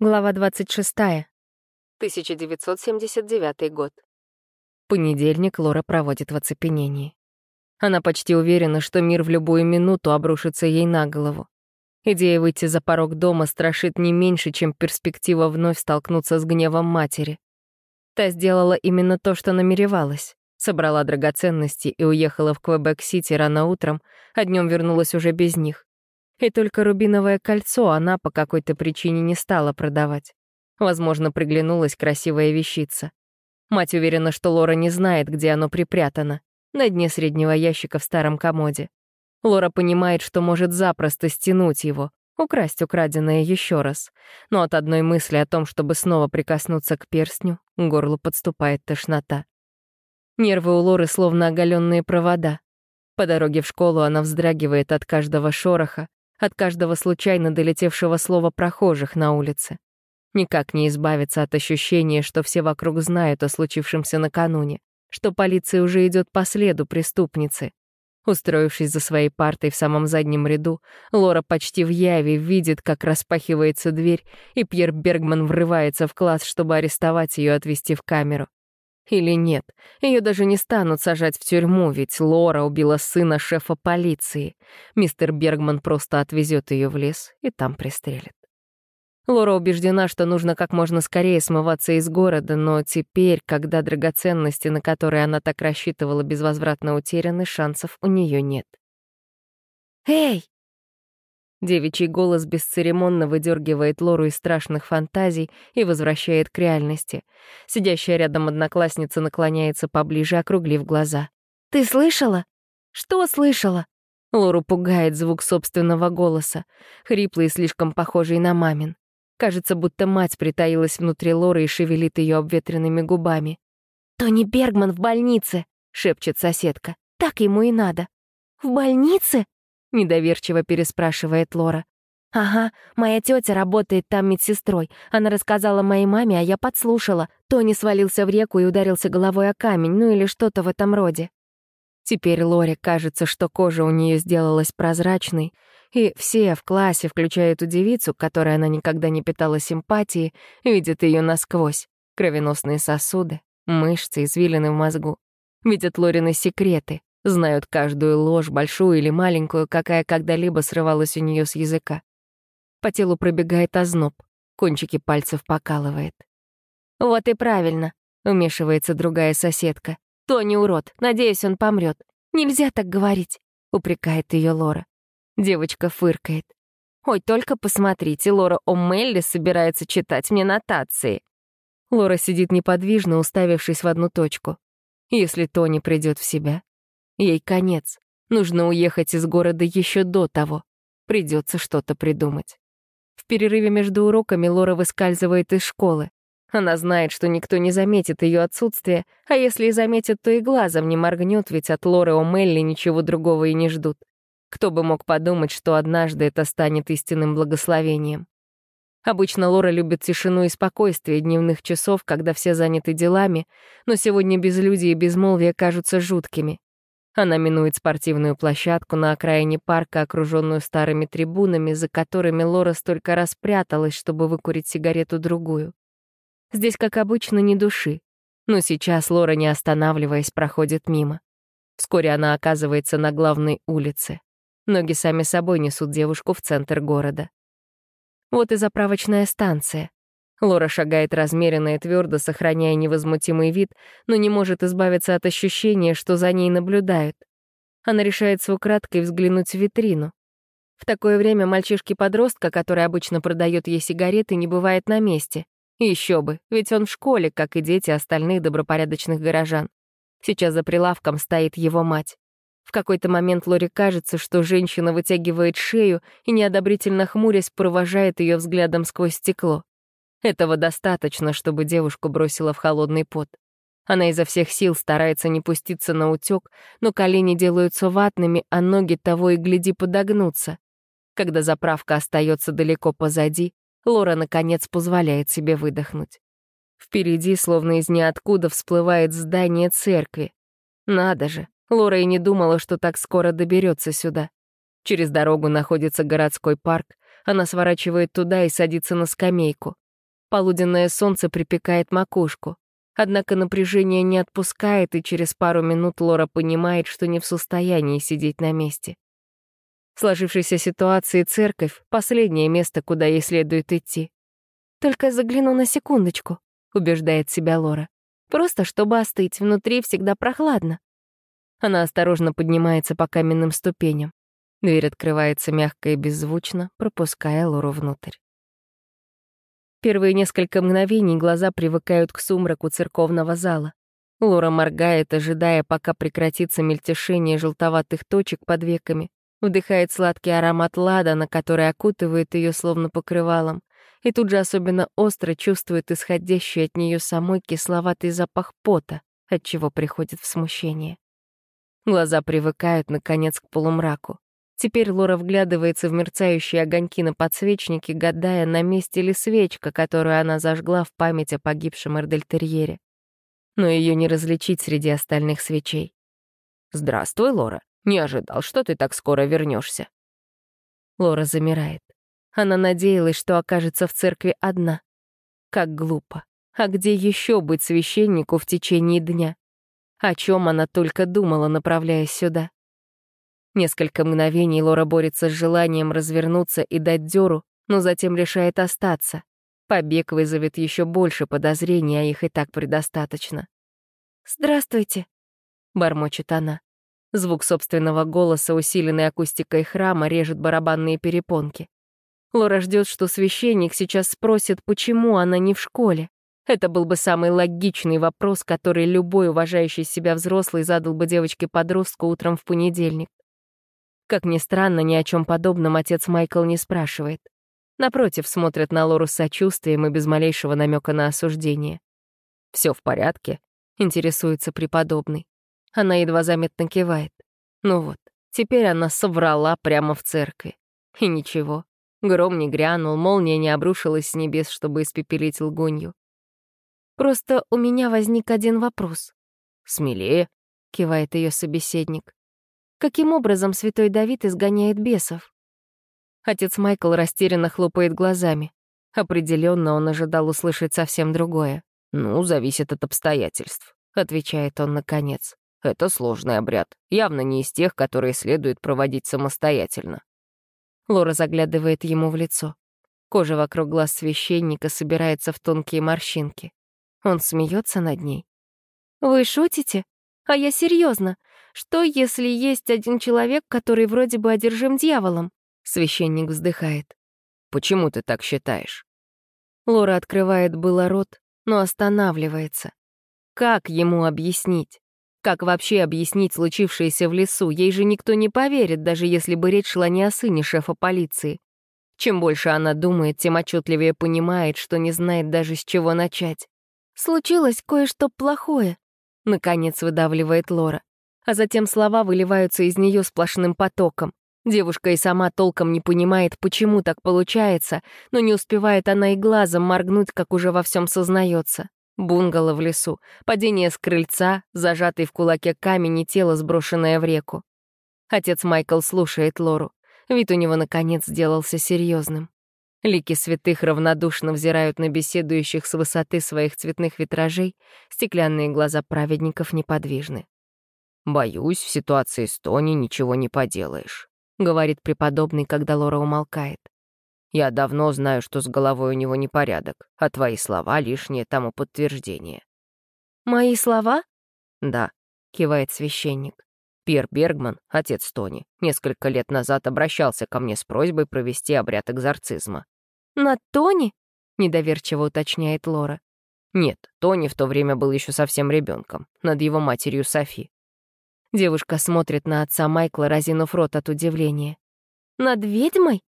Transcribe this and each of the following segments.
Глава 26. 1979 год. Понедельник Лора проводит в оцепенении. Она почти уверена, что мир в любую минуту обрушится ей на голову. Идея выйти за порог дома страшит не меньше, чем перспектива вновь столкнуться с гневом матери. Та сделала именно то, что намеревалась. Собрала драгоценности и уехала в Квебек-Сити рано утром, а днем вернулась уже без них. И только рубиновое кольцо она по какой-то причине не стала продавать. Возможно, приглянулась красивая вещица. Мать уверена, что Лора не знает, где оно припрятано. На дне среднего ящика в старом комоде. Лора понимает, что может запросто стянуть его, украсть украденное еще раз. Но от одной мысли о том, чтобы снова прикоснуться к перстню, горлу подступает тошнота. Нервы у Лоры словно оголенные провода. По дороге в школу она вздрагивает от каждого шороха, от каждого случайно долетевшего слова прохожих на улице. Никак не избавиться от ощущения, что все вокруг знают о случившемся накануне, что полиция уже идет по следу преступницы. Устроившись за своей партой в самом заднем ряду, Лора почти в яве видит, как распахивается дверь, и Пьер Бергман врывается в класс, чтобы арестовать ее и отвезти в камеру. Или нет, ее даже не станут сажать в тюрьму, ведь Лора убила сына шефа полиции. Мистер Бергман просто отвезет ее в лес и там пристрелит. Лора убеждена, что нужно как можно скорее смываться из города, но теперь, когда драгоценности, на которые она так рассчитывала, безвозвратно утеряны, шансов у нее нет. «Эй!» Девичий голос бесцеремонно выдергивает Лору из страшных фантазий и возвращает к реальности. Сидящая рядом одноклассница наклоняется поближе, округлив глаза. «Ты слышала?» «Что слышала?» Лору пугает звук собственного голоса, хриплый и слишком похожий на мамин. Кажется, будто мать притаилась внутри Лоры и шевелит ее обветренными губами. «Тони Бергман в больнице!» — шепчет соседка. «Так ему и надо». «В больнице?» — недоверчиво переспрашивает Лора. «Ага, моя тетя работает там медсестрой. Она рассказала моей маме, а я подслушала. Тони свалился в реку и ударился головой о камень, ну или что-то в этом роде». Теперь Лоре кажется, что кожа у нее сделалась прозрачной, и все в классе, включая эту девицу, которой она никогда не питала симпатии, видят ее насквозь. Кровеносные сосуды, мышцы, извилины в мозгу. Видят Лорины секреты, Знают каждую ложь, большую или маленькую, какая когда-либо срывалась у нее с языка. По телу пробегает озноб, кончики пальцев покалывает. «Вот и правильно», — вмешивается другая соседка. «Тони урод, надеюсь, он помрет. Нельзя так говорить», — упрекает ее Лора. Девочка фыркает. «Ой, только посмотрите, Лора О'Мелли собирается читать мне нотации». Лора сидит неподвижно, уставившись в одну точку. Если Тони придет в себя, Ей конец. Нужно уехать из города еще до того. Придется что-то придумать. В перерыве между уроками Лора выскальзывает из школы. Она знает, что никто не заметит ее отсутствие, а если и заметит, то и глазом не моргнет, ведь от Лоры О'Мелли ничего другого и не ждут. Кто бы мог подумать, что однажды это станет истинным благословением. Обычно Лора любит тишину и спокойствие дневных часов, когда все заняты делами, но сегодня безлюдие и безмолвие кажутся жуткими. Она минует спортивную площадку на окраине парка, окруженную старыми трибунами, за которыми Лора столько раз пряталась, чтобы выкурить сигарету-другую. Здесь, как обычно, ни души. Но сейчас Лора, не останавливаясь, проходит мимо. Вскоре она оказывается на главной улице. Ноги сами собой несут девушку в центр города. Вот и заправочная станция. Лора шагает размеренно и твердо, сохраняя невозмутимый вид, но не может избавиться от ощущения, что за ней наблюдают. Она решает с украдкой взглянуть в витрину. В такое время мальчишки-подростка, который обычно продает ей сигареты, не бывает на месте. еще бы, ведь он в школе, как и дети остальных добропорядочных горожан. Сейчас за прилавком стоит его мать. В какой-то момент Лоре кажется, что женщина вытягивает шею и, неодобрительно хмурясь, провожает ее взглядом сквозь стекло. Этого достаточно, чтобы девушку бросила в холодный пот. Она изо всех сил старается не пуститься на утёк, но колени делаются ватными, а ноги того и гляди подогнутся. Когда заправка остается далеко позади, Лора, наконец, позволяет себе выдохнуть. Впереди, словно из ниоткуда, всплывает здание церкви. Надо же, Лора и не думала, что так скоро доберется сюда. Через дорогу находится городской парк, она сворачивает туда и садится на скамейку. Полуденное солнце припекает макушку. Однако напряжение не отпускает, и через пару минут Лора понимает, что не в состоянии сидеть на месте. В сложившейся ситуации церковь — последнее место, куда ей следует идти. «Только загляну на секундочку», — убеждает себя Лора. «Просто чтобы остыть, внутри всегда прохладно». Она осторожно поднимается по каменным ступеням. Дверь открывается мягко и беззвучно, пропуская Лору внутрь. Первые несколько мгновений глаза привыкают к сумраку церковного зала. Лора моргает, ожидая, пока прекратится мельтешение желтоватых точек под веками, вдыхает сладкий аромат ладана, который окутывает ее словно покрывалом, и тут же особенно остро чувствует исходящий от нее самой кисловатый запах пота, от чего приходит в смущение. Глаза привыкают, наконец, к полумраку. Теперь Лора вглядывается в мерцающие огоньки на подсвечнике, гадая, на месте ли свечка, которую она зажгла в память о погибшем Эрдельтерьере. Но ее не различить среди остальных свечей. «Здравствуй, Лора. Не ожидал, что ты так скоро вернешься. Лора замирает. Она надеялась, что окажется в церкви одна. Как глупо. А где еще быть священнику в течение дня? О чем она только думала, направляясь сюда? Несколько мгновений Лора борется с желанием развернуться и дать дёру, но затем решает остаться. Побег вызовет еще больше подозрений, а их и так предостаточно. «Здравствуйте», — бормочет она. Звук собственного голоса, усиленный акустикой храма, режет барабанные перепонки. Лора ждет, что священник сейчас спросит, почему она не в школе. Это был бы самый логичный вопрос, который любой уважающий себя взрослый задал бы девочке-подростку утром в понедельник. Как ни странно, ни о чем подобном отец Майкл не спрашивает. Напротив, смотрит на Лору с сочувствием и без малейшего намека на осуждение. Все в порядке?» — интересуется преподобный. Она едва заметно кивает. Ну вот, теперь она соврала прямо в церкви. И ничего. Гром не грянул, молния не обрушилась с небес, чтобы испепелить лгунью. «Просто у меня возник один вопрос». «Смелее», — кивает ее собеседник. Каким образом святой Давид изгоняет бесов? Отец Майкл растерянно хлопает глазами. Определенно он ожидал услышать совсем другое. «Ну, зависит от обстоятельств», — отвечает он наконец. «Это сложный обряд, явно не из тех, которые следует проводить самостоятельно». Лора заглядывает ему в лицо. Кожа вокруг глаз священника собирается в тонкие морщинки. Он смеется над ней. «Вы шутите? А я серьезно. Что, если есть один человек, который вроде бы одержим дьяволом? Священник вздыхает. Почему ты так считаешь? Лора открывает было рот, но останавливается. Как ему объяснить? Как вообще объяснить случившееся в лесу? Ей же никто не поверит, даже если бы речь шла не о сыне шефа полиции. Чем больше она думает, тем отчетливее понимает, что не знает даже с чего начать. «Случилось кое-что плохое», — наконец выдавливает Лора а затем слова выливаются из нее сплошным потоком. Девушка и сама толком не понимает, почему так получается, но не успевает она и глазом моргнуть, как уже во всем сознается. Бунгало в лесу, падение с крыльца, зажатый в кулаке камень и тело, сброшенное в реку. Отец Майкл слушает Лору. Вид у него, наконец, сделался серьезным. Лики святых равнодушно взирают на беседующих с высоты своих цветных витражей, стеклянные глаза праведников неподвижны. «Боюсь, в ситуации с Тони ничего не поделаешь», — говорит преподобный, когда Лора умолкает. «Я давно знаю, что с головой у него непорядок, а твои слова — лишнее тому подтверждение». «Мои слова?» «Да», — кивает священник. Пьер Бергман, отец Тони, несколько лет назад обращался ко мне с просьбой провести обряд экзорцизма. «На Тони?» — недоверчиво уточняет Лора. Нет, Тони в то время был еще совсем ребенком, над его матерью Софи. Девушка смотрит на отца Майкла, разинув рот от удивления. «Над ведьмой?»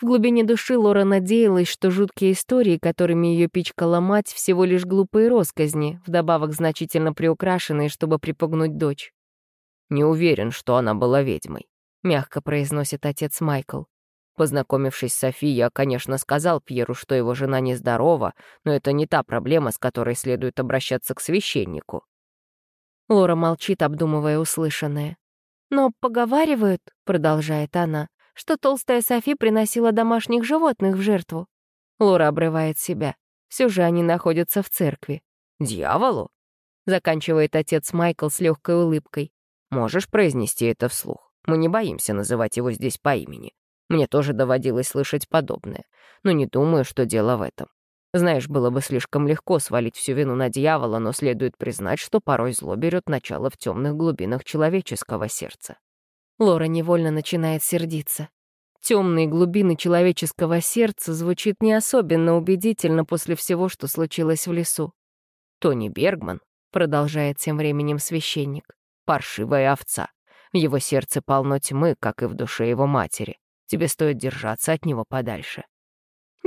В глубине души Лора надеялась, что жуткие истории, которыми ее пичкала мать, всего лишь глупые росказни, вдобавок значительно приукрашенные, чтобы припугнуть дочь. «Не уверен, что она была ведьмой», — мягко произносит отец Майкл. Познакомившись с Софи, я, конечно, сказал Пьеру, что его жена нездорова, но это не та проблема, с которой следует обращаться к священнику. Лора молчит, обдумывая услышанное. «Но поговаривают», — продолжает она, что толстая Софи приносила домашних животных в жертву. Лора обрывает себя. Все же они находятся в церкви. «Дьяволу?» — заканчивает отец Майкл с легкой улыбкой. «Можешь произнести это вслух? Мы не боимся называть его здесь по имени. Мне тоже доводилось слышать подобное, но не думаю, что дело в этом. Знаешь, было бы слишком легко свалить всю вину на дьявола, но следует признать, что порой зло берет начало в темных глубинах человеческого сердца. Лора невольно начинает сердиться. Темные глубины человеческого сердца звучит не особенно убедительно после всего, что случилось в лесу. Тони Бергман, продолжает тем временем священник, паршивая овца. В его сердце полно тьмы, как и в душе его матери. Тебе стоит держаться от него подальше.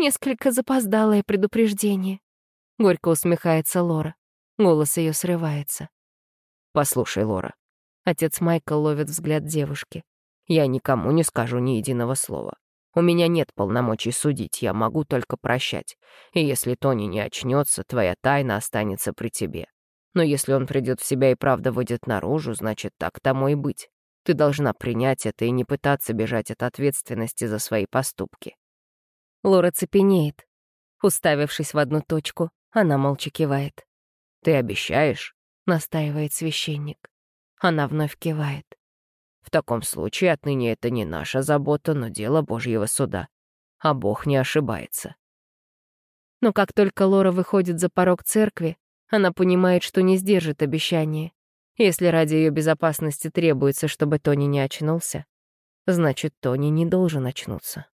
Несколько запоздалое предупреждение. Горько усмехается Лора. Голос ее срывается. Послушай, Лора. Отец Майкл ловит взгляд девушки. Я никому не скажу ни единого слова. У меня нет полномочий судить, я могу только прощать. И если Тони не очнется, твоя тайна останется при тебе. Но если он придет в себя и правда выйдет наружу, значит, так тому и быть. Ты должна принять это и не пытаться бежать от ответственности за свои поступки. Лора цепенеет. Уставившись в одну точку, она молча кивает. «Ты обещаешь?» — настаивает священник. Она вновь кивает. «В таком случае отныне это не наша забота, но дело Божьего суда. А Бог не ошибается». Но как только Лора выходит за порог церкви, она понимает, что не сдержит обещание. Если ради ее безопасности требуется, чтобы Тони не очнулся, значит, Тони не должен очнуться.